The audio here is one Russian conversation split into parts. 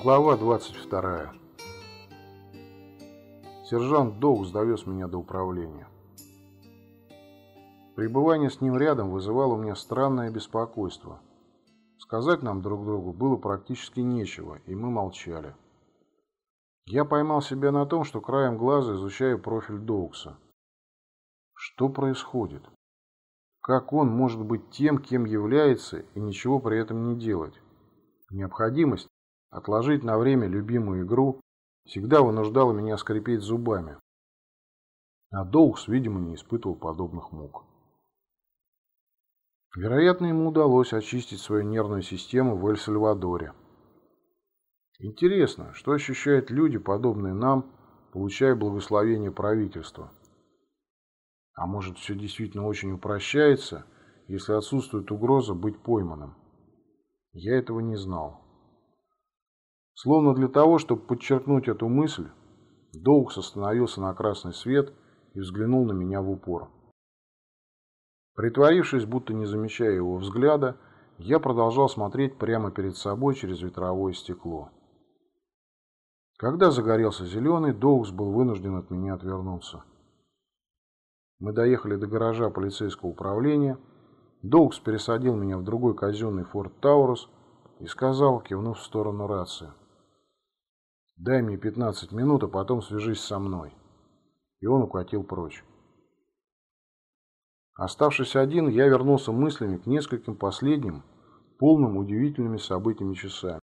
Глава 22. Сержант Доукс довез меня до управления. Пребывание с ним рядом вызывало у меня странное беспокойство. Сказать нам друг другу было практически нечего, и мы молчали. Я поймал себя на том, что краем глаза изучаю профиль Доукса. Что происходит? Как он может быть тем, кем является, и ничего при этом не делать? Необходимость отложить на время любимую игру всегда вынуждала меня скрипеть зубами. А Доукс, видимо, не испытывал подобных мук. Вероятно, ему удалось очистить свою нервную систему в Эль-Сальвадоре. Интересно, что ощущают люди, подобные нам, получая благословение правительства? А может, все действительно очень упрощается, если отсутствует угроза быть пойманным? Я этого не знал. Словно для того, чтобы подчеркнуть эту мысль, Доукс остановился на красный свет и взглянул на меня в упор. Притворившись, будто не замечая его взгляда, я продолжал смотреть прямо перед собой через ветровое стекло. Когда загорелся зеленый, Доукс был вынужден от меня отвернуться. Мы доехали до гаража полицейского управления. Доукс пересадил меня в другой казенный Форд Таурус и сказал, кивнув в сторону рации. «Дай мне 15 минут, а потом свяжись со мной». И он укатил прочь. Оставшись один, я вернулся мыслями к нескольким последним, полным удивительными событиями часами.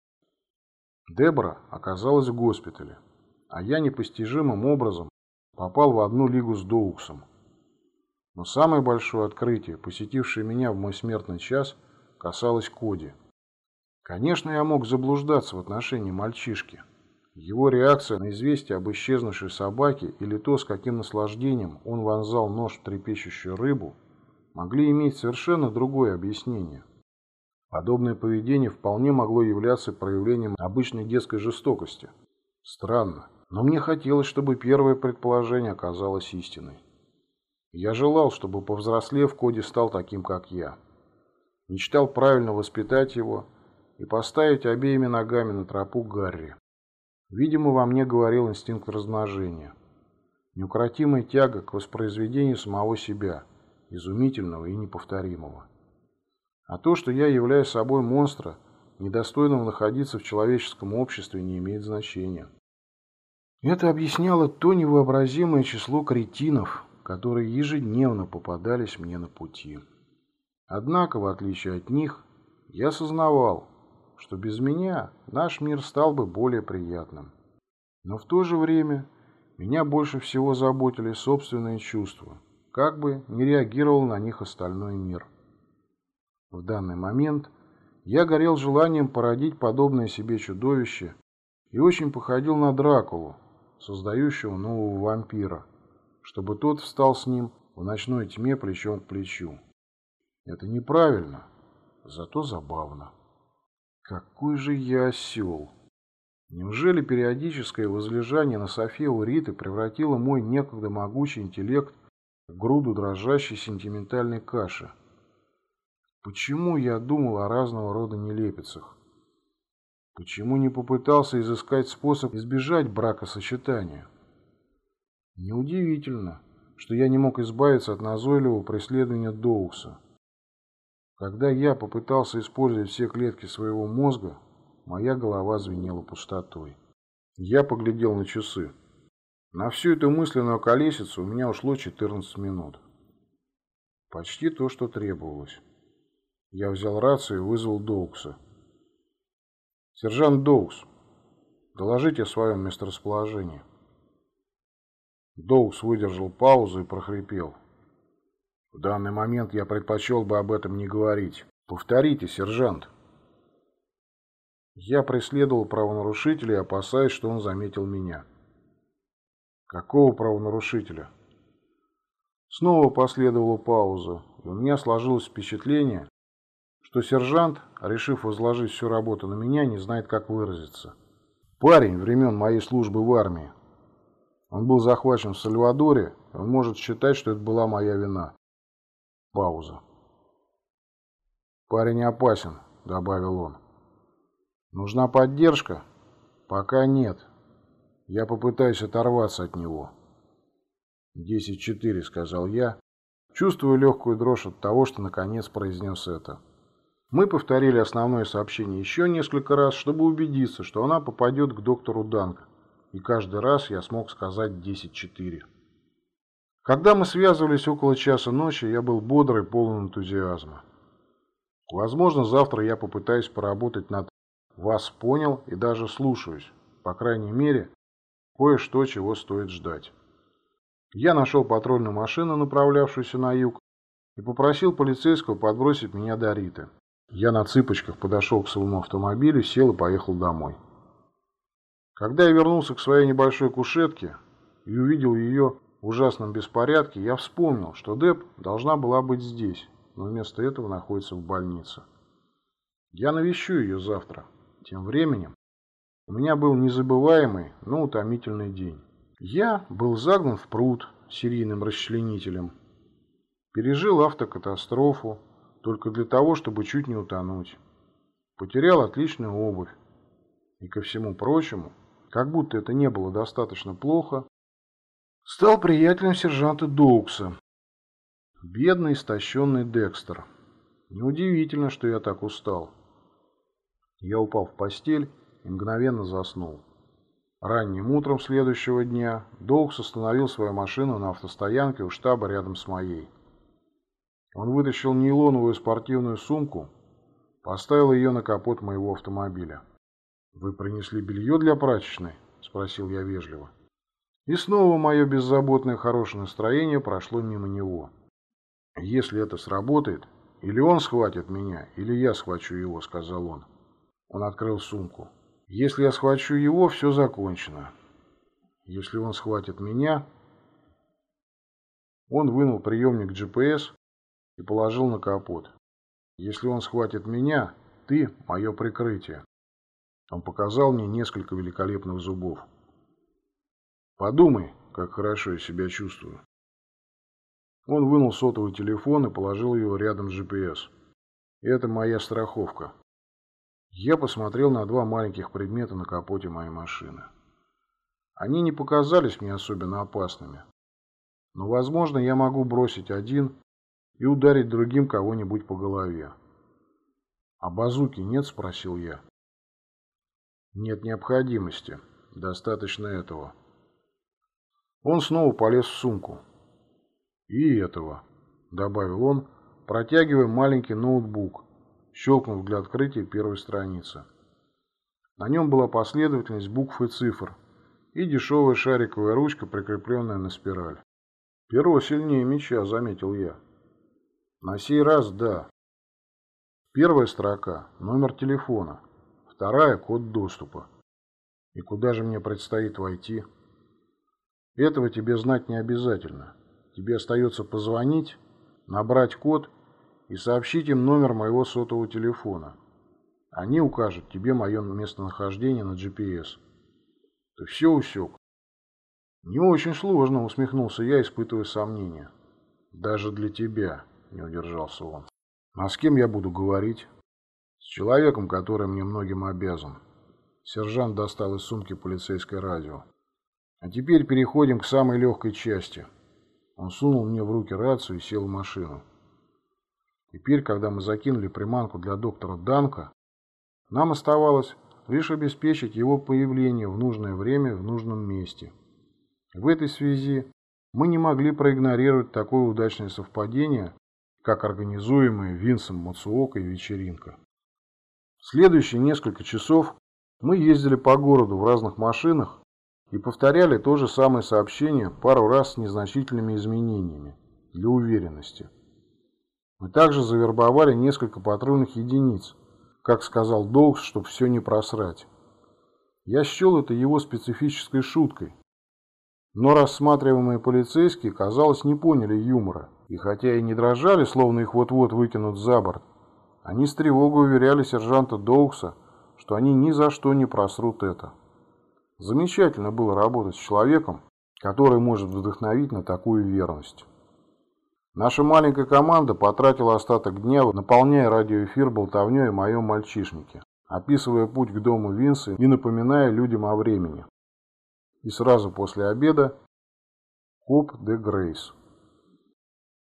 Дебора оказалась в госпитале, а я непостижимым образом попал в одну лигу с Доуксом. Но самое большое открытие, посетившее меня в мой смертный час, касалось Коди. Конечно, я мог заблуждаться в отношении мальчишки. Его реакция на известие об исчезнувшей собаке или то, с каким наслаждением он вонзал нож в трепещущую рыбу, могли иметь совершенно другое объяснение. Подобное поведение вполне могло являться проявлением обычной детской жестокости. Странно, но мне хотелось, чтобы первое предположение оказалось истиной. Я желал, чтобы, повзрослев, Коди стал таким, как я. Мечтал правильно воспитать его и поставить обеими ногами на тропу Гарри. Видимо, во мне говорил инстинкт размножения. Неукротимая тяга к воспроизведению самого себя, изумительного и неповторимого. А то, что я являюсь собой монстра, недостойного находиться в человеческом обществе, не имеет значения. Это объясняло то невообразимое число кретинов, которые ежедневно попадались мне на пути. Однако, в отличие от них, я сознавал, что без меня наш мир стал бы более приятным. Но в то же время меня больше всего заботили собственные чувства, как бы не реагировал на них остальной мир. В данный момент я горел желанием породить подобное себе чудовище и очень походил на Дракулу, создающего нового вампира, чтобы тот встал с ним в ночной тьме плечом к плечу. Это неправильно, зато забавно. Какой же я осел! Неужели периодическое возлежание на софе у Риты превратило мой некогда могучий интеллект в груду дрожащей сентиментальной каши? Почему я думал о разного рода нелепицах? Почему не попытался изыскать способ избежать бракосочетания? Неудивительно, что я не мог избавиться от назойливого преследования Доукса. Когда я попытался использовать все клетки своего мозга, моя голова звенела пустотой. Я поглядел на часы. На всю эту мысленную колесицу у меня ушло 14 минут. Почти то, что требовалось. Я взял рацию и вызвал Доукса. «Сержант Доукс, доложите о своем месторасположении». Доукс выдержал паузу и прохрипел. В данный момент я предпочел бы об этом не говорить. Повторите, сержант. Я преследовал правонарушителя, опасаясь, что он заметил меня. Какого правонарушителя? Снова последовала пауза, и у меня сложилось впечатление, что сержант, решив возложить всю работу на меня, не знает, как выразиться. Парень времен моей службы в армии. Он был захвачен в Сальвадоре, он может считать, что это была моя вина. Пауза. «Парень опасен», — добавил он. «Нужна поддержка?» Пока нет. Я попытаюсь оторваться от него. «Десять четыре», — сказал я, чувствуя легкую дрожь от того, что наконец произнес это. Мы повторили основное сообщение еще несколько раз, чтобы убедиться, что она попадет к доктору Данк, и каждый раз я смог сказать десять четыре. Когда мы связывались около часа ночи, я был бодрый, полон энтузиазма. Возможно, завтра я попытаюсь поработать над «вас понял» и даже слушаюсь. По крайней мере, кое-что, чего стоит ждать. Я нашел патрульную машину, направлявшуюся на юг, и попросил полицейского подбросить меня до Риты. Я на цыпочках подошел к своему автомобилю, сел и поехал домой. Когда я вернулся к своей небольшой кушетке и увидел ее ужасном беспорядке, я вспомнил, что Деб должна была быть здесь, но вместо этого находится в больнице. Я навещу ее завтра. Тем временем у меня был незабываемый, но утомительный день. Я был загнан в пруд серийным расчленителем, пережил автокатастрофу только для того, чтобы чуть не утонуть, потерял отличную обувь и, ко всему прочему, как будто это не было достаточно плохо, стал приятелем сержанта Доукса, бедный истощенный Декстер. Неудивительно, что я так устал. Я упал в постель и мгновенно заснул. Ранним утром следующего дня Доукс остановил свою машину на автостоянке у штаба рядом с моей. Он вытащил нейлоновую спортивную сумку, поставил ее на капот моего автомобиля. «Вы принесли белье для прачечной?» – спросил я вежливо. И снова мое беззаботное хорошее настроение прошло мимо него. «Если это сработает, или он схватит меня, или я схвачу его», – сказал он. Он открыл сумку. Если я схвачу его, все закончено. Если он схватит меня... Он вынул приемник GPS и положил на капот. Если он схватит меня, ты – мое прикрытие. Он показал мне несколько великолепных зубов. Подумай, как хорошо я себя чувствую. Он вынул сотовый телефон и положил его рядом с GPS. Это моя страховка. Я посмотрел на два маленьких предмета на капоте моей машины. Они не показались мне особенно опасными. Но, возможно, я могу бросить один и ударить другим кого-нибудь по голове. «А базуки нет?» – спросил я. «Нет необходимости. Достаточно этого». Он снова полез в сумку. «И этого», – добавил он, протягивая маленький ноутбук, щелкнув для открытия первой страницы. На нем была последовательность букв и цифр и дешевая шариковая ручка, прикрепленная на спираль. «Перо сильнее меча», — заметил я. «На сей раз да. Первая строка — номер телефона, вторая — код доступа. И куда же мне предстоит войти?» «Этого тебе знать не обязательно. Тебе остается позвонить, набрать код и сообщить им номер моего сотового телефона. Они укажут тебе мое местонахождение на GPS. Ты все усек. Не очень сложно, усмехнулся я, испытывая сомнения. Даже для тебя, не удержался он. А с кем я буду говорить? С человеком, который мне многим обязан. Сержант достал из сумки полицейское радио. А теперь переходим к самой легкой части. Он сунул мне в руки рацию и сел в машину. Теперь, когда мы закинули приманку для доктора Данка, нам оставалось лишь обеспечить его появление в нужное время в нужном месте. В этой связи мы не могли проигнорировать такое удачное совпадение, как организуемая Винсом Мацуокой вечеринка. В следующие несколько часов мы ездили по городу в разных машинах и повторяли то же самое сообщение пару раз с незначительными изменениями для уверенности. Мы также завербовали несколько патрульных единиц, как сказал Долгс, чтобы все не просрать. Я счел это его специфической шуткой. Но рассматриваемые полицейские, казалось, не поняли юмора. И хотя и не дрожали, словно их вот-вот выкинут за борт, они с тревогой уверяли сержанта Доукса, что они ни за что не просрут это. Замечательно было работать с человеком, который может вдохновить на такую верность. Наша маленькая команда потратила остаток дня, наполняя радиоэфир болтовней о моем мальчишнике. описывая путь к дому Винса и напоминая людям о времени. И сразу после обеда Коп де Грейс.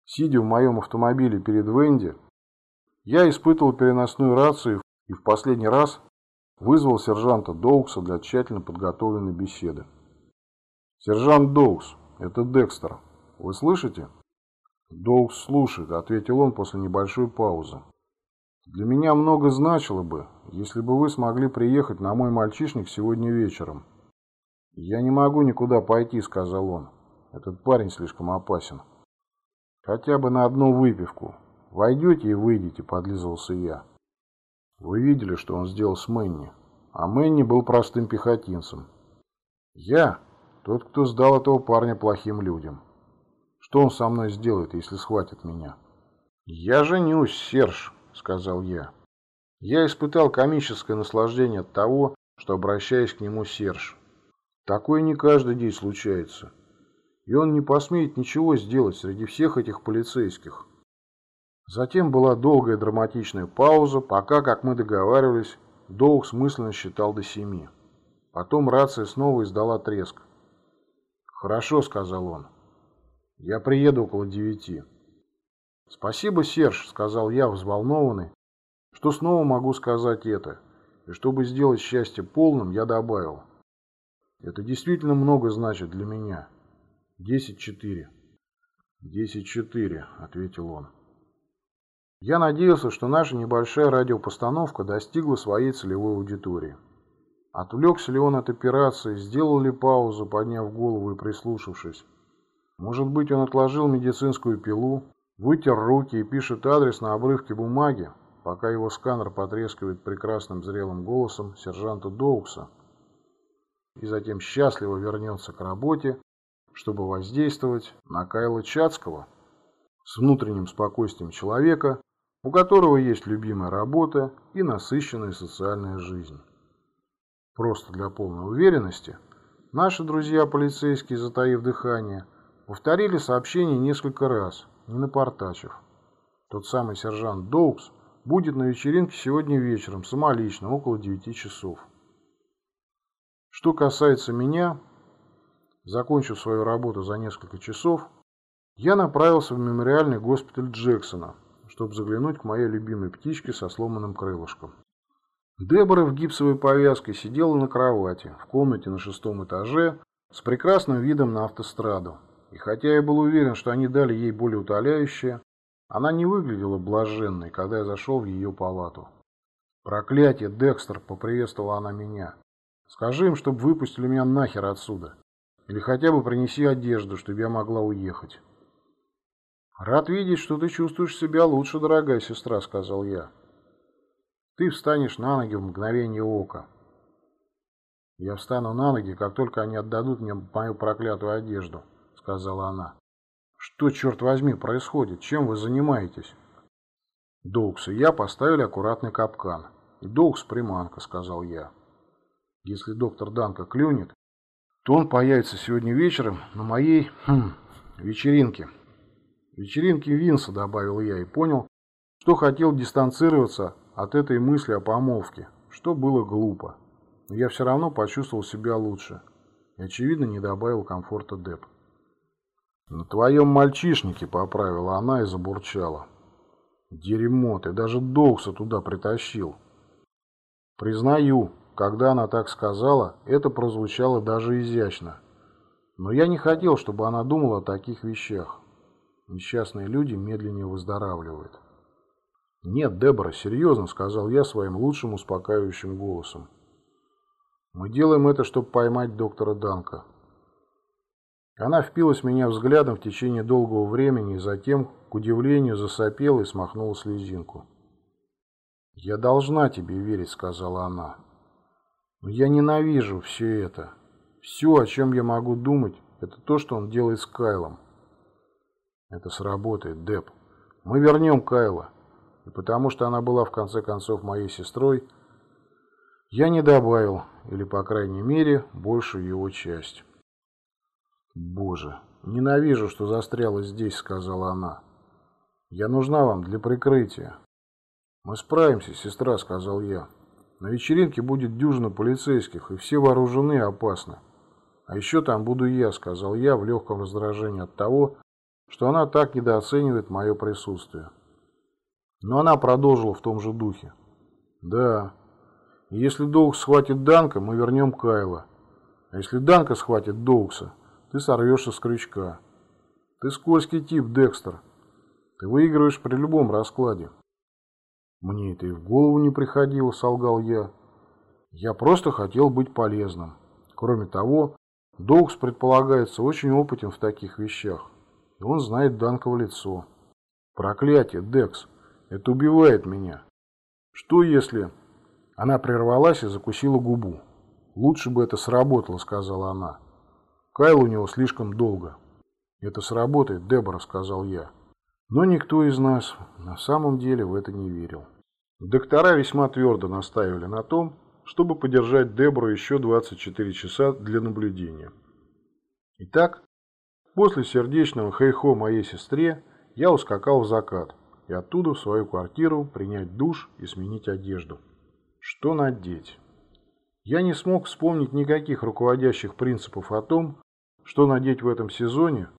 Сидя в моем автомобиле перед Венди, я испытывал переносную рацию и в последний раз вызвал сержанта Доукса для тщательно подготовленной беседы. «Сержант Доукс, это Декстер. Вы слышите?» «Доукс слушает», — ответил он после небольшой паузы. «Для меня много значило бы, если бы вы смогли приехать на мой мальчишник сегодня вечером». «Я не могу никуда пойти», — сказал он. «Этот парень слишком опасен». «Хотя бы на одну выпивку. Войдете и выйдете», — подлизывался я. «Вы видели, что он сделал с Мэнни, а Мэнни был простым пехотинцем. Я тот, кто сдал этого парня плохим людям». Что он со мной сделает, если схватит меня? «Я женюсь, Серж», — сказал я. Я испытал комическое наслаждение от того, что обращаюсь к нему Серж. Такое не каждый день случается. И он не посмеет ничего сделать среди всех этих полицейских. Затем была долгая драматичная пауза, пока, как мы договаривались, Доух смысленно считал до семи. Потом рация снова издала треск. «Хорошо», — сказал он. Я приеду около девяти. Спасибо, Серж, сказал я, взволнованный, что снова могу сказать это. И чтобы сделать счастье полным, я добавил. Это действительно много значит для меня. Десять четыре. Десять четыре, ответил он. Я надеялся, что наша небольшая радиопостановка достигла своей целевой аудитории. Отвлекся ли он от операции, сделал ли паузу, подняв голову и прислушавшись. Может быть, он отложил медицинскую пилу, вытер руки и пишет адрес на обрывке бумаги, пока его сканер потрескивает прекрасным зрелым голосом сержанта Доукса, и затем счастливо вернется к работе, чтобы воздействовать на Кайла Чацкого с внутренним спокойствием человека, у которого есть любимая работа и насыщенная социальная жизнь. Просто для полной уверенности наши друзья полицейские, затаив дыхание, Повторили сообщение несколько раз, не напортачив. Тот самый сержант Доукс будет на вечеринке сегодня вечером, самолично, около 9 часов. Что касается меня, закончив свою работу за несколько часов, я направился в мемориальный госпиталь Джексона, чтобы заглянуть к моей любимой птичке со сломанным крылышком. Дебора в гипсовой повязке сидела на кровати в комнате на шестом этаже с прекрасным видом на автостраду, и хотя я был уверен, что они дали ей более утоляющее, она не выглядела блаженной, когда я зашел в ее палату. «Проклятие, Декстер!» — поприветствовала она меня. «Скажи им, чтобы выпустили меня нахер отсюда. Или хотя бы принеси одежду, чтобы я могла уехать». «Рад видеть, что ты чувствуешь себя лучше, дорогая сестра», — сказал я. «Ты встанешь на ноги в мгновение ока». «Я встану на ноги, как только они отдадут мне мою проклятую одежду», сказала она. «Что, черт возьми, происходит? Чем вы занимаетесь?» «Доукс и я поставили аккуратный капкан. Доукс приманка», — сказал я. «Если доктор Данка клюнет, то он появится сегодня вечером на моей хм, вечеринке». «Вечеринке Винса», — добавил я, и понял, что хотел дистанцироваться от этой мысли о помолвке, что было глупо. Но я все равно почувствовал себя лучше и, очевидно, не добавил комфорта Деп. «На твоем мальчишнике», — поправила она и забурчала. «Дерьмо, ты даже Доукса туда притащил». Признаю, когда она так сказала, это прозвучало даже изящно. Но я не хотел, чтобы она думала о таких вещах. Несчастные люди медленнее выздоравливают. «Нет, Дебора, серьезно», — сказал я своим лучшим успокаивающим голосом. «Мы делаем это, чтобы поймать доктора Данка. Она впилась в меня взглядом в течение долгого времени и затем, к удивлению, засопела и смахнула слезинку. «Я должна тебе верить», — сказала она. «Но я ненавижу все это. Все, о чем я могу думать, это то, что он делает с Кайлом». «Это сработает, Деб. Мы вернем Кайла. И потому что она была, в конце концов, моей сестрой, я не добавил, или, по крайней мере, большую его часть». «Боже, ненавижу, что застряла здесь», — сказала она. «Я нужна вам для прикрытия». «Мы справимся, сестра», — сказал я. На вечеринке будет дюжина полицейских, и все вооружены и опасны. А еще там буду я, сказал я в легком раздражении от того, что она так недооценивает мое присутствие. Но она продолжила в том же духе. Да, если Доукс схватит Данка, мы вернем Кайла. А если Данка схватит Доукса, ты сорвешься с крючка. Ты скользкий тип, Декстер. Ты выигрываешь при любом раскладе. Мне это и в голову не приходило, солгал я. Я просто хотел быть полезным. Кроме того, Доукс предполагается очень опытен в таких вещах. И он знает Данка в лицо. Проклятие, Декс, это убивает меня. Что если... Она прервалась и закусила губу. «Лучше бы это сработало», — сказала она. «Кайл у него слишком долго». «Это сработает, Дебора», — сказал я. Но никто из нас на самом деле в это не верил. Доктора весьма твердо настаивали на том, чтобы подержать Дебору еще 24 часа для наблюдения. Итак, после сердечного хейхо моей сестре я ускакал в закат и оттуда в свою квартиру принять душ и сменить одежду. Что надеть? Я не смог вспомнить никаких руководящих принципов о том, что надеть в этом сезоне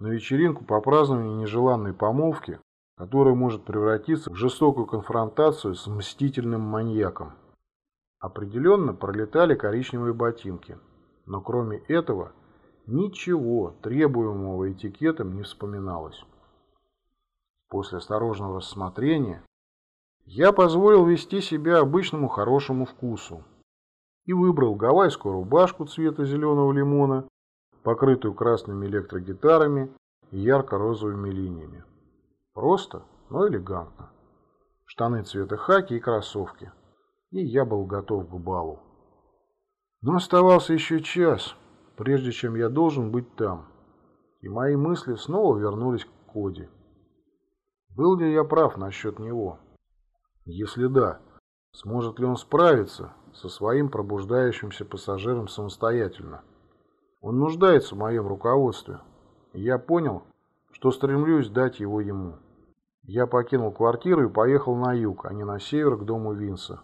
на вечеринку по празднованию нежеланной помолвки, которая может превратиться в жестокую конфронтацию с мстительным маньяком. Определенно пролетали коричневые ботинки, но кроме этого ничего требуемого этикетом не вспоминалось. После осторожного рассмотрения я позволил вести себя обычному хорошему вкусу и выбрал гавайскую рубашку цвета зеленого лимона, покрытую красными электрогитарами и ярко-розовыми линиями. Просто, но элегантно. Штаны цвета хаки и кроссовки. И я был готов к балу. Но оставался еще час, прежде чем я должен быть там. И мои мысли снова вернулись к Коди. Был ли я прав насчет него? Если да, сможет ли он справиться со своим пробуждающимся пассажиром самостоятельно? Он нуждается в моем руководстве, и я понял, что стремлюсь дать его ему. Я покинул квартиру и поехал на юг, а не на север к дому Винса.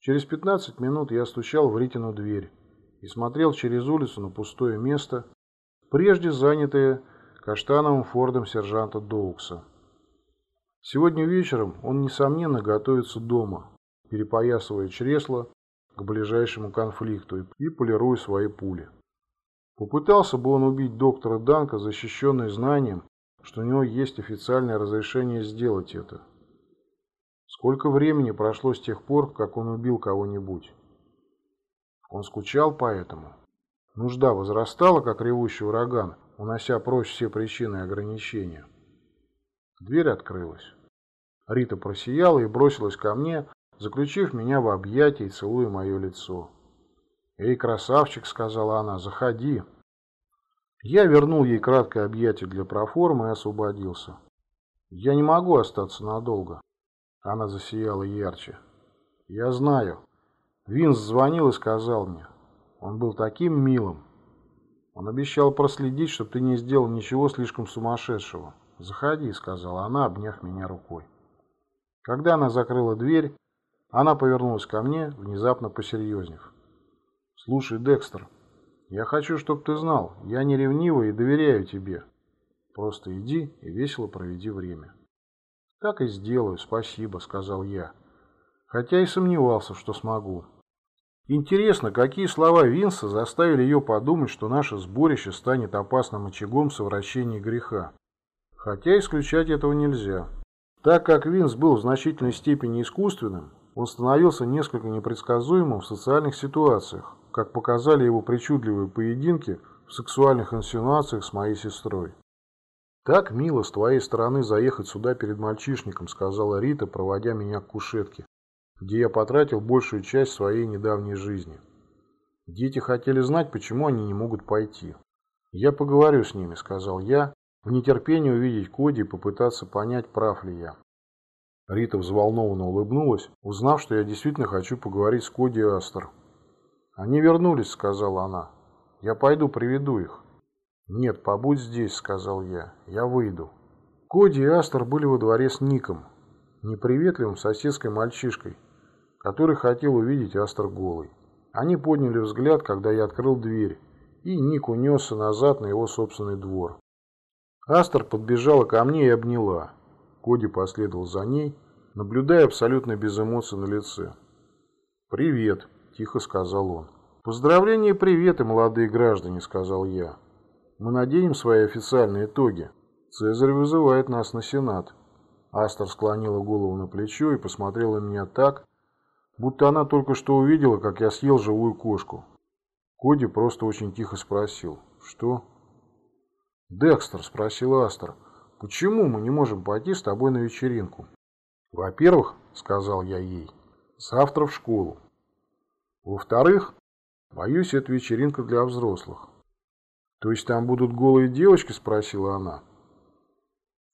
Через 15 минут я стучал в Ритину дверь и смотрел через улицу на пустое место, прежде занятое каштановым фордом сержанта Доукса. Сегодня вечером он, несомненно, готовится дома, перепоясывая чресло к ближайшему конфликту и полируя свои пули. Попытался бы он убить доктора Данка, защищенный знанием, что у него есть официальное разрешение сделать это. Сколько времени прошло с тех пор, как он убил кого-нибудь? Он скучал по этому. Нужда возрастала, как ревущий ураган, унося прочь все причины и ограничения. Дверь открылась. Рита просияла и бросилась ко мне, заключив меня в объятия и целуя мое лицо. «Эй, красавчик!» — сказала она. «Заходи!» Я вернул ей краткое объятие для проформы и освободился. «Я не могу остаться надолго». Она засияла ярче. «Я знаю. Винс звонил и сказал мне. Он был таким милым. Он обещал проследить, чтобы ты не сделал ничего слишком сумасшедшего. «Заходи», — сказала она, обняв меня рукой. Когда она закрыла дверь, она повернулась ко мне, внезапно посерьезнев. «Слушай, Декстер, я хочу, чтобы ты знал, я не ревнива и доверяю тебе. Просто иди и весело проведи время». «Так и сделаю, спасибо», — сказал я, хотя и сомневался, что смогу. Интересно, какие слова Винса заставили ее подумать, что наше сборище станет опасным очагом совращения греха. Хотя исключать этого нельзя. Так как Винс был в значительной степени искусственным, он становился несколько непредсказуемым в социальных ситуациях, как показали его причудливые поединки в сексуальных инсинуациях с моей сестрой. «Так мило с твоей стороны заехать сюда перед мальчишником», сказала Рита, проводя меня к кушетке, где я потратил большую часть своей недавней жизни. Дети хотели знать, почему они не могут пойти. «Я поговорю с ними», — сказал я, в нетерпении увидеть Коди и попытаться понять, прав ли я. Рита взволнованно улыбнулась, узнав, что я действительно хочу поговорить с Коди и Астер. «Они вернулись», — сказала она. «Я пойду приведу их». «Нет, побудь здесь», — сказал я. «Я выйду». Коди и Астер были во дворе с Ником, неприветливым соседской мальчишкой, который хотел увидеть Астер голый. Они подняли взгляд, когда я открыл дверь, и Ник унесся назад на его собственный двор. Астер подбежала ко мне и обняла. Коди последовал за ней, наблюдая абсолютно без эмоций на лице. «Привет», – тихо сказал он. «Поздравления и приветы, молодые граждане», – сказал я. «Мы наденем свои официальные итоги. Цезарь вызывает нас на Сенат». Астер склонила голову на плечо и посмотрела на меня так, будто она только что увидела, как я съел живую кошку. Коди просто очень тихо спросил. «Что?» «Декстер», — спросил Астер, — «почему мы не можем пойти с тобой на вечеринку?» «Во-первых», — сказал я ей, — «завтра в школу. Во-вторых, боюсь, это вечеринка для взрослых». «То есть там будут голые девочки?» — спросила она.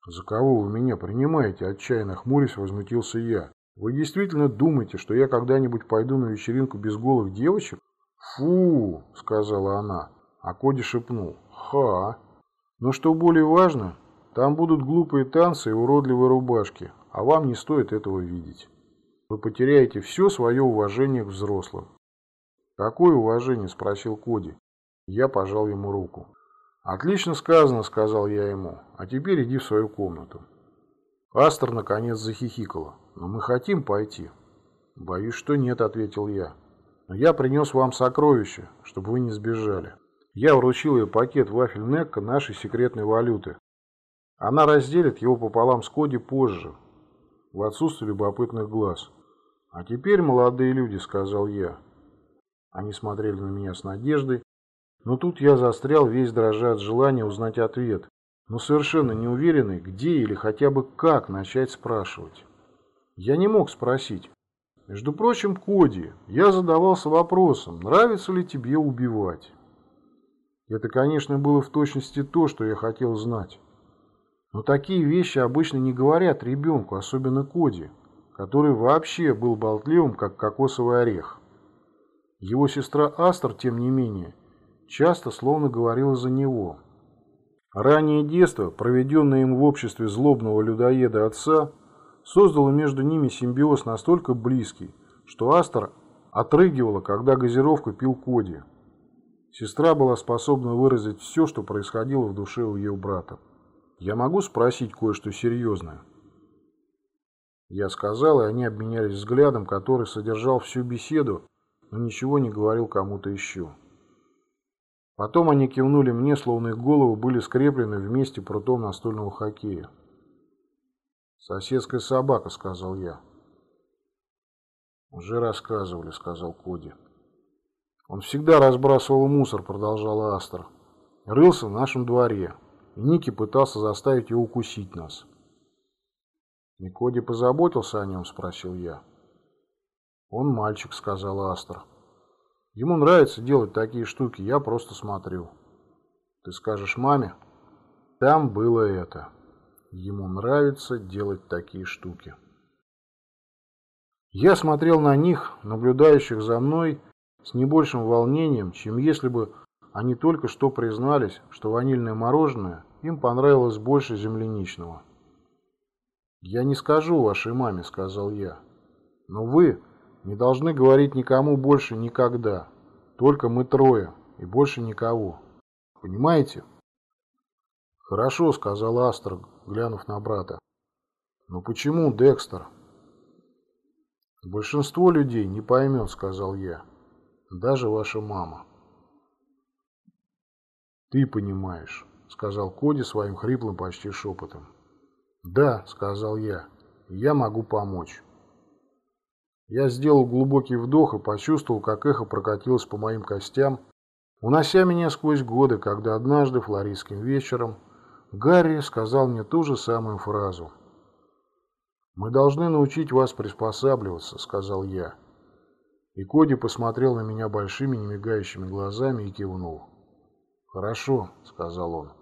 «За кого вы меня принимаете?» – отчаянно хмурясь возмутился я. «Вы действительно думаете, что я когда-нибудь пойду на вечеринку без голых девочек?» «Фу!» – сказала она, а Коди шепнул. «Ха!» «Но что более важно, там будут глупые танцы и уродливые рубашки, а вам не стоит этого видеть. Вы потеряете все свое уважение к взрослым». «Какое уважение?» – спросил Коди. Я пожал ему руку. «Отлично сказано», — сказал я ему. «А теперь иди в свою комнату». Астер наконец захихикала. «Но мы хотим пойти». «Боюсь, что нет», — ответил я. «Но я принес вам сокровища, чтобы вы не сбежали». Я вручил ей пакет вафель Некка нашей секретной валюты. Она разделит его пополам с Коди позже, в отсутствие любопытных глаз. «А теперь, молодые люди», — сказал я. Они смотрели на меня с надеждой, но тут я застрял весь дрожа от желания узнать ответ, но совершенно не уверенный, где или хотя бы как начать спрашивать. Я не мог спросить. Между прочим, Коди, я задавался вопросом, нравится ли тебе убивать. Это, конечно, было в точности то, что я хотел знать. Но такие вещи обычно не говорят ребенку, особенно Коди, который вообще был болтливым, как кокосовый орех. Его сестра Астер, тем не менее, часто словно говорила за него. Раннее детство, проведенное им в обществе злобного людоеда отца, создало между ними симбиоз настолько близкий, что Астер отрыгивала, когда газировку пил Коди. Сестра была способна выразить все, что происходило в душе у ее брата. «Я могу спросить кое-что серьезное?» Я сказал, и они обменялись взглядом, который содержал всю беседу, но ничего не говорил кому-то еще. Потом они кивнули мне, словно их головы были скреплены вместе прутом настольного хоккея. «Соседская собака», — сказал я. «Уже рассказывали», — сказал Коди. «Он всегда разбрасывал мусор», — продолжал Астер. «Рылся в нашем дворе, и Ники пытался заставить его укусить нас». «И Коди позаботился о нем?» — спросил я. «Он мальчик», — сказал Астер. Ему нравится делать такие штуки, я просто смотрю. Ты скажешь маме? Там было это. Ему нравится делать такие штуки. Я смотрел на них, наблюдающих за мной, с не большим волнением, чем если бы они только что признались, что ванильное мороженое им понравилось больше земляничного. «Я не скажу вашей маме», — сказал я. «Но вы не должны говорить никому больше никогда. Только мы трое и больше никого. Понимаете? Хорошо, сказал Астер, глянув на брата. Но почему, Декстер? Большинство людей не поймет, сказал я. Даже ваша мама. Ты понимаешь, сказал Коди своим хриплым почти шепотом. Да, сказал я, я могу помочь. Я сделал глубокий вдох и почувствовал, как эхо прокатилось по моим костям, унося меня сквозь годы, когда однажды флористским вечером Гарри сказал мне ту же самую фразу. «Мы должны научить вас приспосабливаться», — сказал я. И Коди посмотрел на меня большими немигающими глазами и кивнул. «Хорошо», — сказал он.